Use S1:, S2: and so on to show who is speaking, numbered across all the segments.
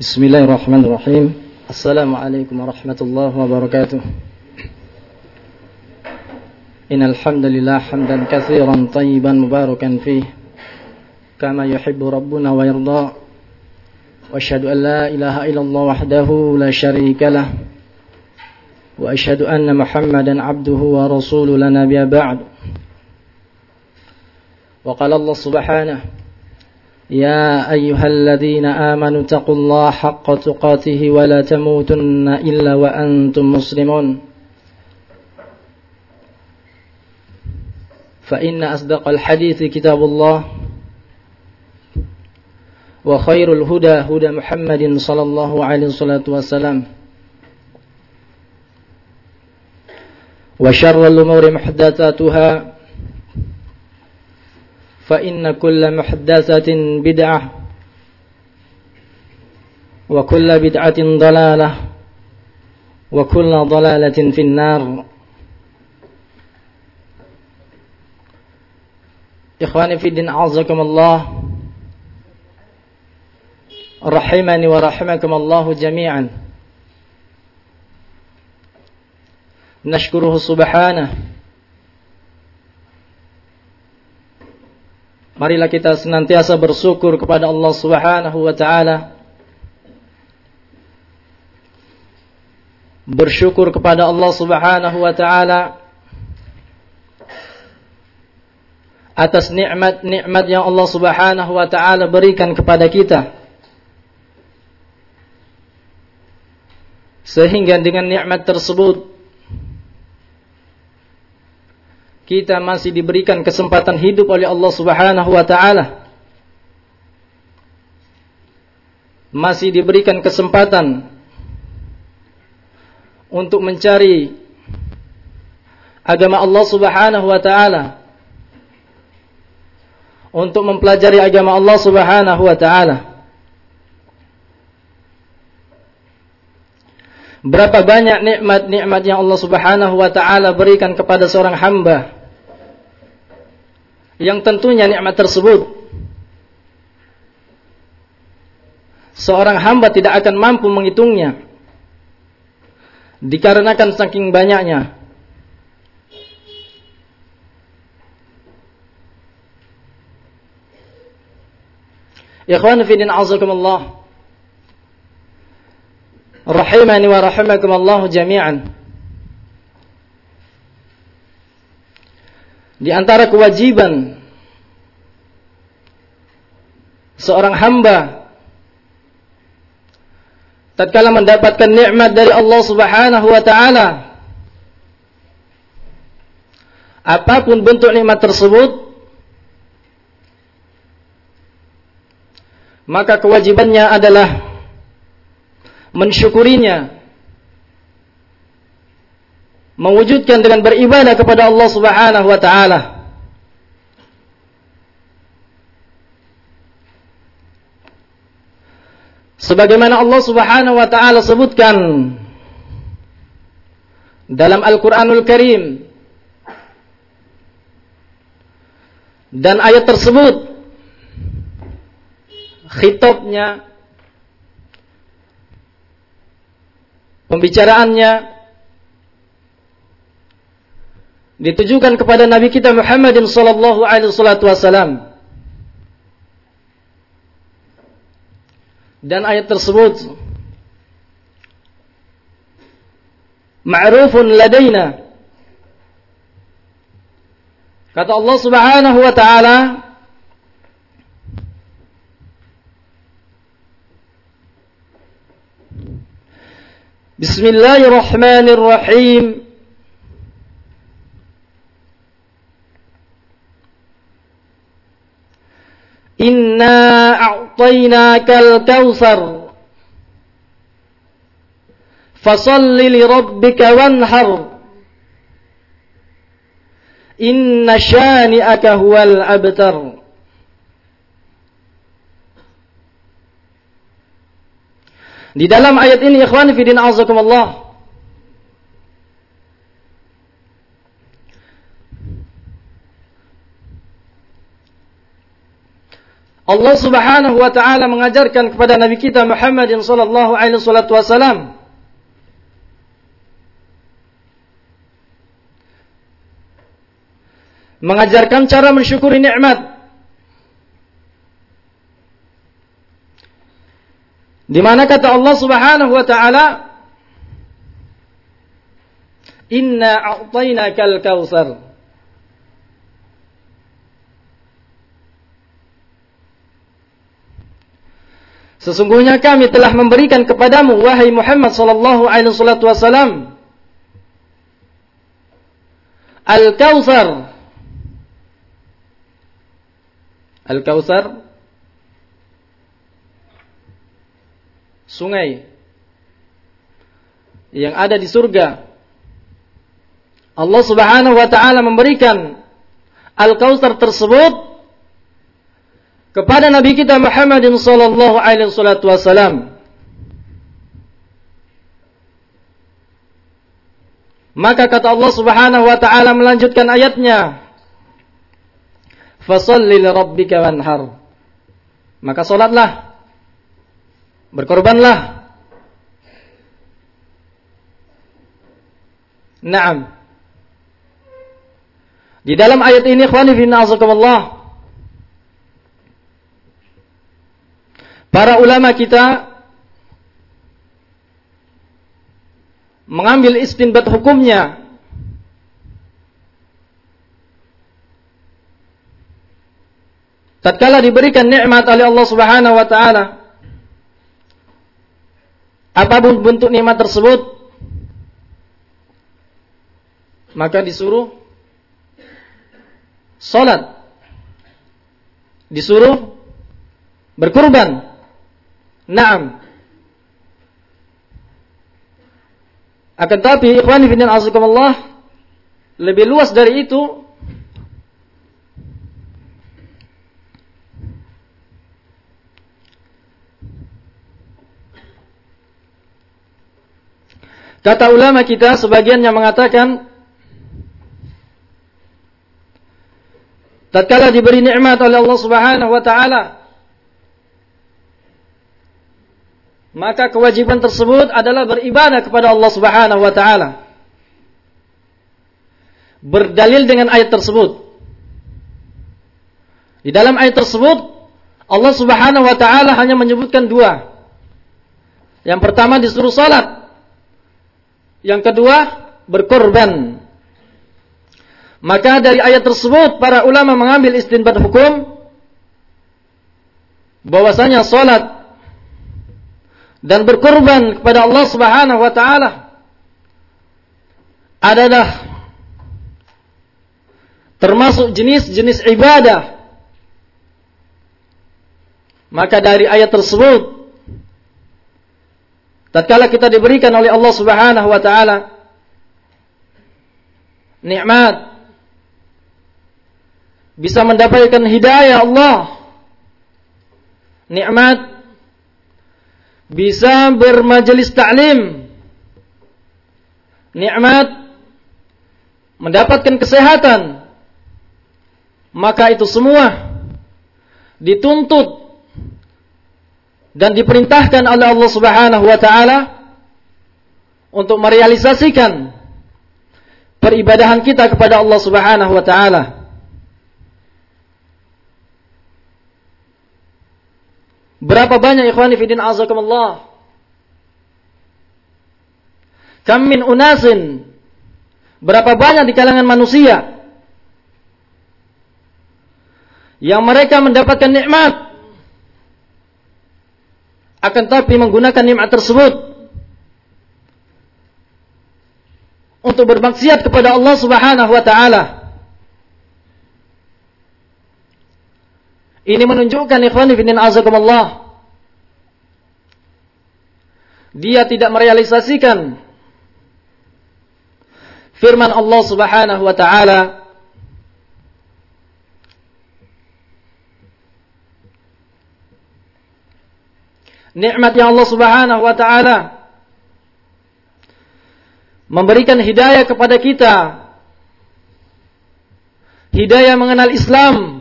S1: بسم الله الرحمن الرحيم السلام عليكم ورحمة الله وبركاته إن الحمد لله حمدا كثيرا طيبا مباركا فيه كما يحب ربنا ويرضى وأشهد أن لا إله إلا الله وحده لا شريك له وأشهد أن محمدا عبده ورسوله نبي بعد وقال الله سبحانه يا أيها الذين آمنوا اتقوا الله حق تقاته ولا تموتن إلا وأنتم مسلمون. فإن أصدق الحديث كتاب الله وخير الهدى هدى محمد صلى الله عليه والسلام. وشر الأمور محدثاتها فإن كل محدثة بدعة وكل بدعة ضلالة وكل ضلالة في النار. إخواني في الدين أعزكم الله. رحمني ورحمكم الله جميعا. نشكره سبحانه Marilah kita senantiasa bersyukur kepada Allah Subhanahu wa taala. Bersyukur kepada Allah Subhanahu wa taala atas nikmat-nikmat yang Allah Subhanahu wa taala berikan kepada kita. Sehingga dengan nikmat tersebut kita masih diberikan kesempatan hidup oleh Allah Subhanahu wa taala. Masih diberikan kesempatan untuk mencari agama Allah Subhanahu wa taala. Untuk mempelajari agama Allah Subhanahu wa taala. Berapa banyak nikmat-nikmat yang Allah Subhanahu wa taala berikan kepada seorang hamba yang tentunya nikmat tersebut. Seorang hamba tidak akan mampu menghitungnya. Dikarenakan saking banyaknya. Ikhwan fi din azakumullah. Rahimani wa rahimakumullah jami'an Di antara kewajiban seorang hamba tatkala mendapatkan nikmat dari Allah Subhanahu wa taala apa pun bentuk nikmat tersebut maka kewajibannya adalah mensyukurinya mewujudkan dengan beribadah kepada Allah Subhanahu wa taala. Sebagaimana Allah Subhanahu wa taala sebutkan dalam Al-Qur'anul Karim dan ayat tersebut khitabnya pembicaraannya ditujukan kepada Nabi kita Muhammadin sallallahu alaihi wasallam. Dan ayat tersebut ma'rufun ladaina. Kata Allah Subhanahu wa taala Bismillahirrahmanirrahim Inna a'tainakal kautsar Fasalli li rabbika wanhar. Inna syani'aka huwal abtar. Di dalam ayat ini ikhwan fi din azakumullah Allah Subhanahu wa taala mengajarkan kepada nabi kita Muhammad sallallahu alaihi wasallam mengajarkan cara mensyukuri nikmat. Di mana kata Allah Subhanahu wa taala Inna a'tainakal kautsar Sesungguhnya kami telah memberikan kepadamu wahai Muhammad sallallahu alaihi wasallam Al-Kautsar. Al-Kautsar sungai yang ada di surga. Allah Subhanahu wa taala memberikan Al-Kautsar tersebut kepada Nabi kita Muhammad sallallahu alaihi wasallam. Maka kata Allah Subhanahu wa taala melanjutkan ayatnya, "Fashalli li rabbika wanhar." Maka salatlah. Berkorbanlah. Naam. Di dalam ayat ini ikhwani fi Allah Para ulama kita mengambil istinbat hukumnya. Tatkala diberikan nikmat oleh Allah Subhanahu wa taala apa pun bentuk nikmat tersebut maka disuruh salat. Disuruh berkurban Naam. Akan tapi ikhwan fillah azakumullah lebih luas dari itu Kata ulama kita sebagian yang mengatakan tatkala diberi nikmat oleh Allah Subhanahu wa taala maka kewajiban tersebut adalah beribadah kepada Allah Subhanahu wa taala. Berdalil dengan ayat tersebut. Di dalam ayat tersebut Allah Subhanahu wa taala hanya menyebutkan dua. Yang pertama disuruh salat. Yang kedua berkorban. Maka dari ayat tersebut para ulama mengambil istinbat hukum bahwasanya salat dan berkorban kepada Allah Subhanahu wa taala adalah termasuk jenis-jenis ibadah. Maka dari ayat tersebut tatkala kita diberikan oleh Allah Subhanahu wa taala nikmat bisa mendapatkan hidayah Allah nikmat bisa bermajelis ta'lim. Nikmat. Mendapatkan kesehatan. Maka itu semua dituntut dan diperintahkan oleh Allah Subhanahu wa taala untuk merealisasikan peribadahan kita kepada Allah Subhanahu wa taala Berapa banyak ikhwani fidin azakumullah. Kam min unasin. Berapa banyak di kalangan manusia yang mereka mendapatkan nikmat akan tapi menggunakan nikmat tersebut untuk bermaksiat kepada Allah Subhanahu wa taala. Ini menunjukkan ikhwani fillah azakumullah. Dia tidak merealisasikan firman Allah Subhanahu wa taala Nikmat yang Allah Subhanahu wa taala memberikan hidayah kepada kita. Hidayah mengenal Islam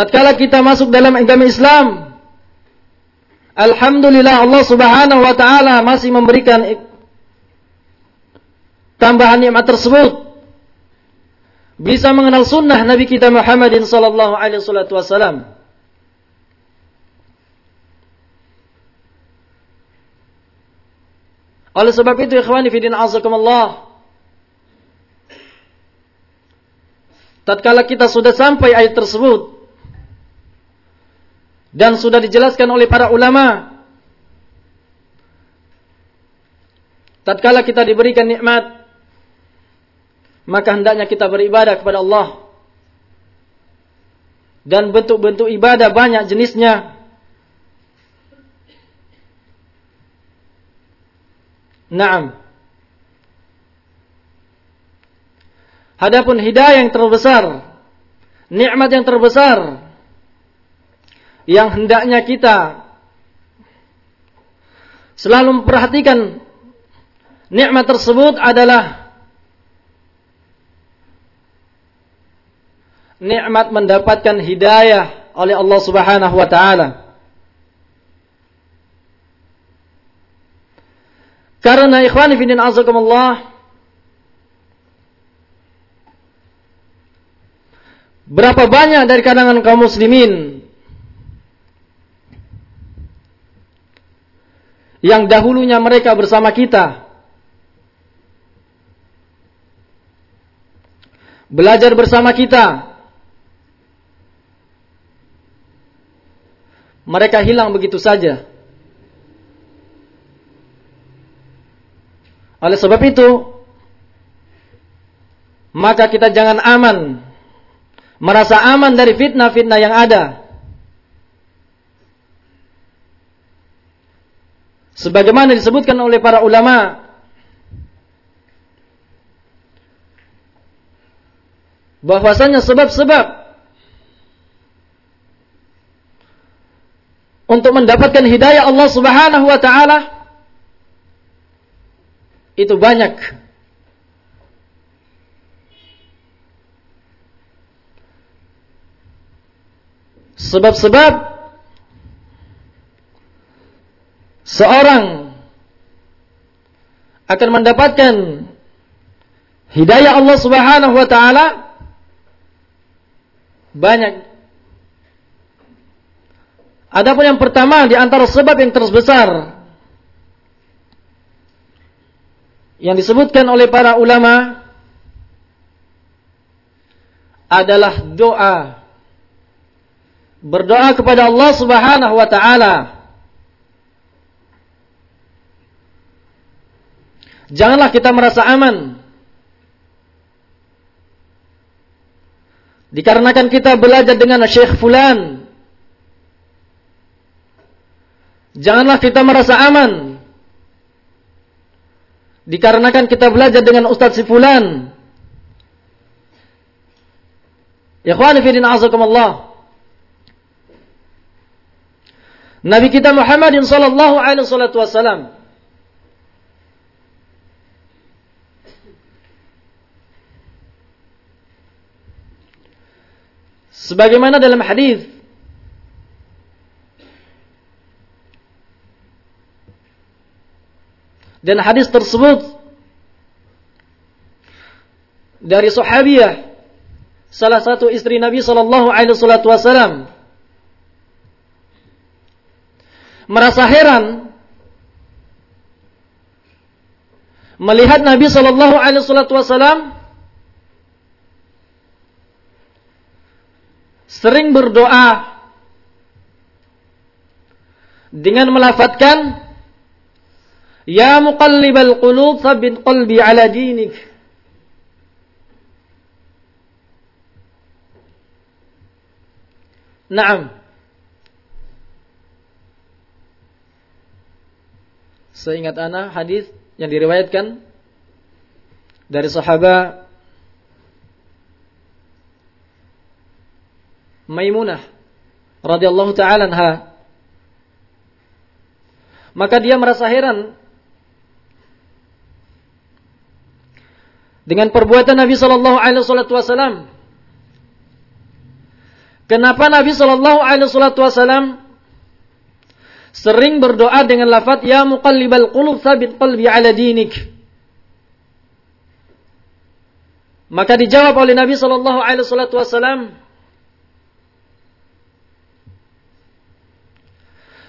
S1: tatkala kita masuk dalam agama Islam Alhamdulillah Allah Subhanahu wa taala masih memberikan tambahan nikmat tersebut bisa mengenal sunnah Nabi kita Muhammadin sallallahu alaihi wasallam. Oleh sebab itu ikhwani fidin azakumullah Tatkala kita sudah sampai ayat tersebut dan sudah dijelaskan oleh para ulama tatkala kita diberikan nikmat maka hendaknya kita beribadah kepada Allah. Dan bentuk-bentuk ibadah banyak jenisnya. Naam. Hadapun hidayah yang terbesar, nikmat yang terbesar yang hendaknya kita selalu memperhatikan nikmat tersebut adalah nikmat mendapatkan hidayah oleh Allah Subhanahu wa taala. Karena ikhwani din azakumullah Berapa banyak dari kalangan kaum muslimin yang dahulunya mereka bersama kita belajar bersama kita mereka hilang begitu saja. Oleh sebab itu, maka kita jangan aman, merasa aman dari fitnah-fitnah yang ada. Sebagaimana disebutkan oleh para ulama, bahwasanya sebab-sebab untuk mendapatkan hidayah Allah Subhanahu wa taala itu banyak. Sebab-sebab seorang akan mendapatkan hidayah Allah Subhanahu wa taala banyak Adapun yang pertama di antara sebab yang terbesar yang disebutkan oleh para ulama adalah doa. Berdoa kepada Allah Subhanahu wa taala. Janganlah kita merasa aman. Dikarenakan kita belajar dengan Syekh Fulan Janganlah kita merasa aman. Dikarenakan kita belajar dengan Ustaz si fulan. Ikhwani fi din azakumullah. Nabi kita Muhammadin sallallahu alaihi wasallam Sebagaimana dalam hadis. Dan hadis tersebut. Dari sahabiah salah satu istri Nabi sallallahu alaihi wasallam. Merasa heran. Melihat Nabi sallallahu alaihi wasallam sering berdoa dengan melafatkan Ya muqallibal qulub thabbit qalbi ala dinik. Naam. Seingat ana hadis yang diriwayatkan dari sahabat Maimunah radhiyallahu taala anha maka dia merasa heran dengan perbuatan Nabi Shallallahu Alaihi Wasallam. Kenapa Nabi Shallallahu Alaihi Wasallam sering berdoa dengan lafaz Ya muqallibal qulub sabit qalbi ala dinik. Maka dijawab oleh Nabi Shallallahu Alaihi Wasallam,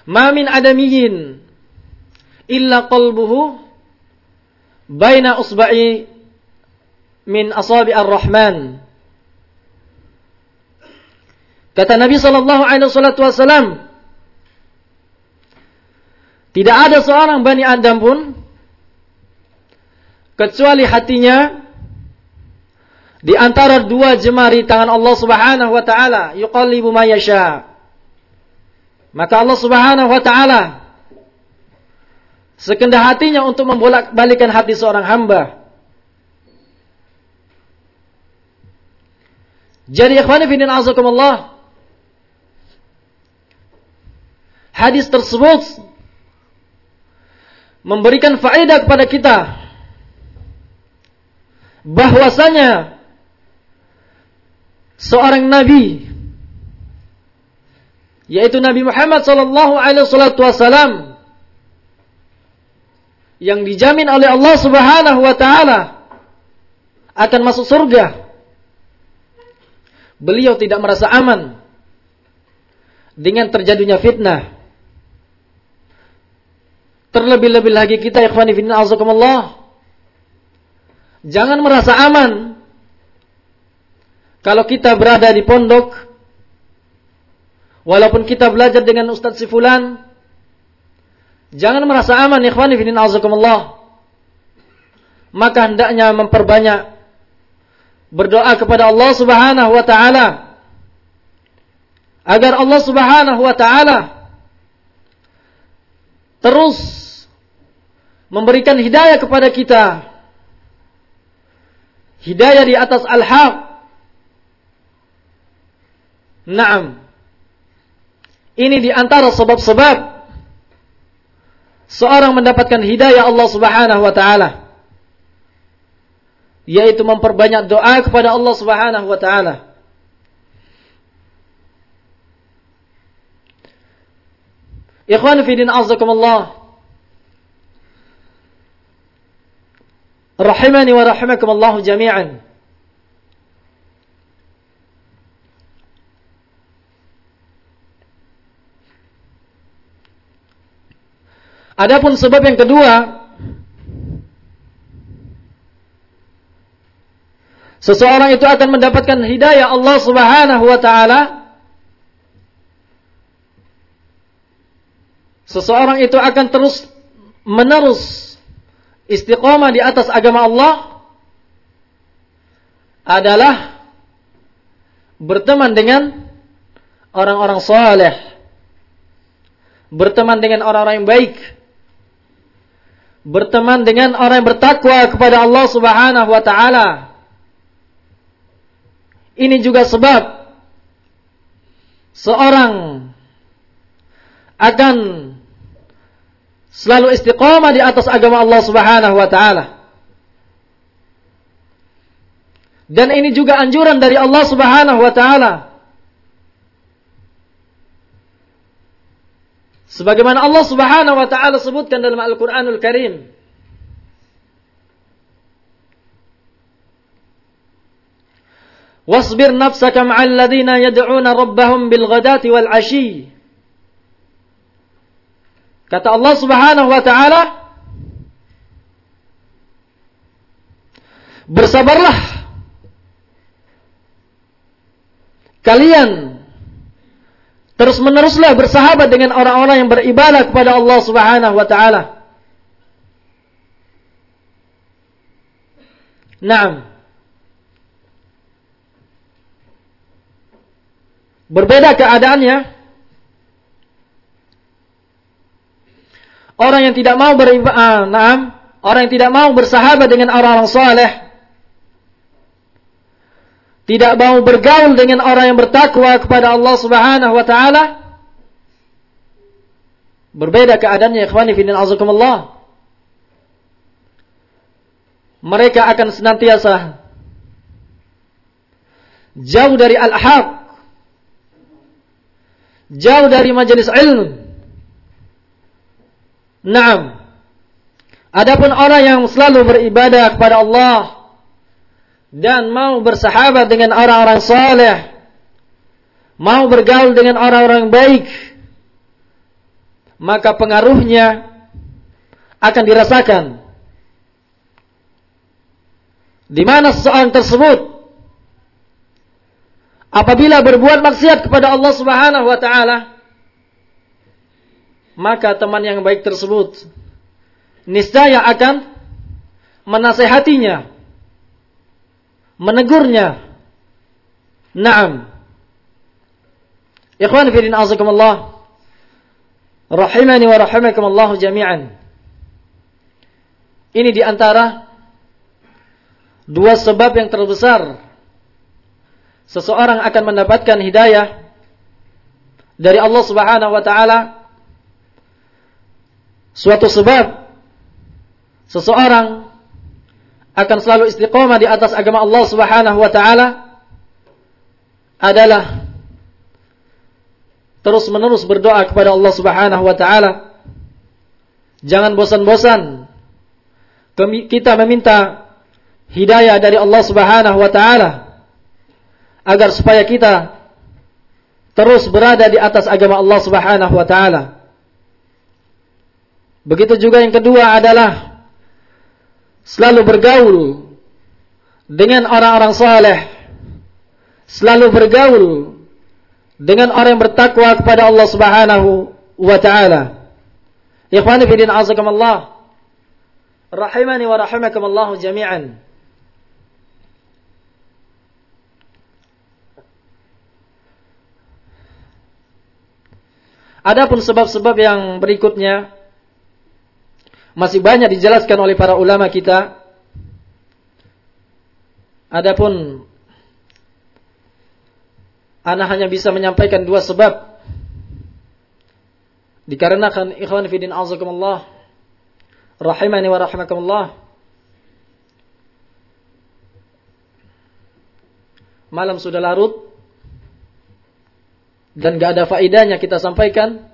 S1: "Ma min adamiyin illa qalbuhu baina usba'i min asabi ar-Rahman." Kata Nabi sallallahu alaihi wasallam, tidak ada seorang Bani Adam pun kecuali hatinya di antara dua jemari tangan Allah Subhanahu wa taala yuqallibu ma yasha. Maka Allah Subhanahu wa taala sekendah hatinya untuk membolak-balikan hati seorang hamba. Jadi ikhwani fi din azakumullah hadis tersebut memberikan faedah kepada kita bahwasanya seorang nabi yaitu Nabi Muhammad sallallahu alaihi wasallam yang dijamin oleh Allah Subhanahu wa taala akan masuk surga. Beliau tidak merasa aman dengan terjadinya fitnah Terlebih-lebih lagi kita ikhwani fillah azakumullah. Jangan merasa aman kalau kita berada di pondok walaupun kita belajar dengan Ustaz Sifulan jangan merasa aman ikhwani fillah azakumullah. Maka hendaknya memperbanyak berdoa kepada Allah Subhanahu wa taala agar Allah Subhanahu wa taala terus memberikan hidayah kepada kita. Hidayah di atas al-haq. Naam. Ini di antara sebab-sebab seorang mendapatkan hidayah Allah Subhanahu wa taala. Yaitu memperbanyak doa kepada Allah Subhanahu wa taala. Ikhwan fi din azakumullah. rahimani wa rahimakumullah jami'an. Adapun sebab yang kedua, seseorang itu akan mendapatkan hidayah Allah Subhanahu wa taala. Seseorang itu akan terus menerus istiqomah di atas agama Allah adalah berteman dengan orang-orang saleh, berteman dengan orang-orang yang baik, berteman dengan orang yang bertakwa kepada Allah Subhanahu wa taala. Ini juga sebab seorang akan selalu istiqamah di atas agama Allah Subhanahu wa taala. Dan ini juga anjuran dari Allah Subhanahu wa taala. Sebagaimana Allah Subhanahu wa taala sebutkan dalam Al-Qur'anul Karim. Wasbir nafsaka ma'al ladzina yad'una rabbahum bil ghadati wal 'ashi Kata Allah Subhanahu wa taala, Bersabarlah kalian terus meneruslah bersahabat dengan orang-orang yang beribadah kepada Allah Subhanahu wa taala. Naam. Berbeda keadaannya Orang yang tidak mau beribadah, nah, orang yang tidak mau bersahabat dengan orang-orang saleh, tidak mau bergaul dengan orang yang bertakwa kepada Allah Subhanahu wa taala, berbeda keadaannya ikhwani fillah azakumullah. Mereka akan senantiasa jauh dari al-haq Jauh dari majelis ilmu. Naam. Adapun orang yang selalu beribadah kepada Allah dan mau bersahabat dengan orang-orang saleh, mau bergaul dengan orang-orang baik, maka pengaruhnya akan dirasakan. Di mana seseorang tersebut? Apabila berbuat maksiat kepada Allah Subhanahu wa taala maka teman yang baik tersebut niscaya akan menasehatinya menegurnya. Na'am. Ikhwan fillah azakumullah. Rahimani wa rahimakumullah jami'an. Ini di antara dua sebab yang terbesar. Seseorang akan mendapatkan hidayah dari Allah Subhanahu wa taala. Suatu sebab seseorang akan selalu istiqomah di atas agama Allah Subhanahu wa taala adalah terus-menerus berdoa kepada Allah Subhanahu wa taala. Jangan bosan-bosan kita meminta hidayah dari Allah Subhanahu wa taala agar supaya kita terus berada di atas agama Allah Subhanahu wa taala. Begitu juga yang kedua adalah selalu bergaul dengan orang-orang saleh. Selalu bergaul dengan orang yang bertakwa kepada Allah Subhanahu wa taala. Ikhwani fi din azakumullah. Rahimani wa rahimakumullah jami'an. Adapun sebab-sebab yang berikutnya masih banyak dijelaskan oleh para ulama kita. Adapun ana hanya bisa menyampaikan dua sebab. Dikarenakan ikhwan fillah azakumullah rahimani wa rahimakumullah. Malam sudah larut dan gak ada faedahnya kita sampaikan.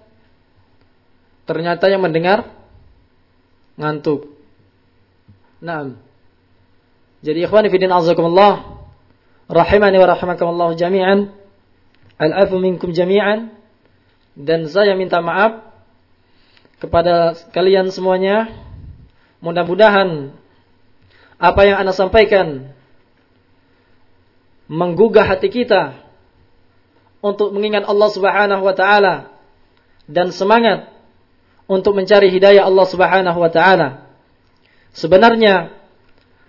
S1: Ternyata yang mendengar ngantuk. Nah, jadi ikhwani fidin azakumullah rahimani wa rahimakumullah jami'an. Al-afu minkum jami'an dan saya minta maaf kepada kalian semuanya Mudah-mudahan apa yang Anda sampaikan menggugah hati kita untuk mengingat Allah Subhanahu wa taala dan semangat untuk mencari hidayah Allah Subhanahu wa taala. Sebenarnya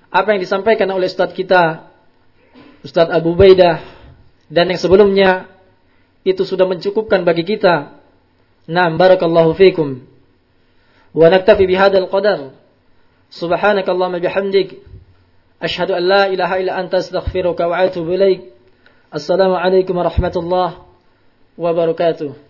S1: apa yang disampaikan oleh Ustadz kita Ustadz Abu Baidah dan yang sebelumnya itu sudah mencukupkan bagi kita. Naam barakallahu fikum. Wa naktafi bihadzal qadar. Subhanakallahumma bihamdik Ashhadu an la ilaha illa anta astaghfiruka wa atubu ilaik. Assalamualaikum warahmatullahi wabarakatuh.